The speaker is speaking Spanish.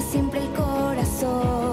siempre el corazón.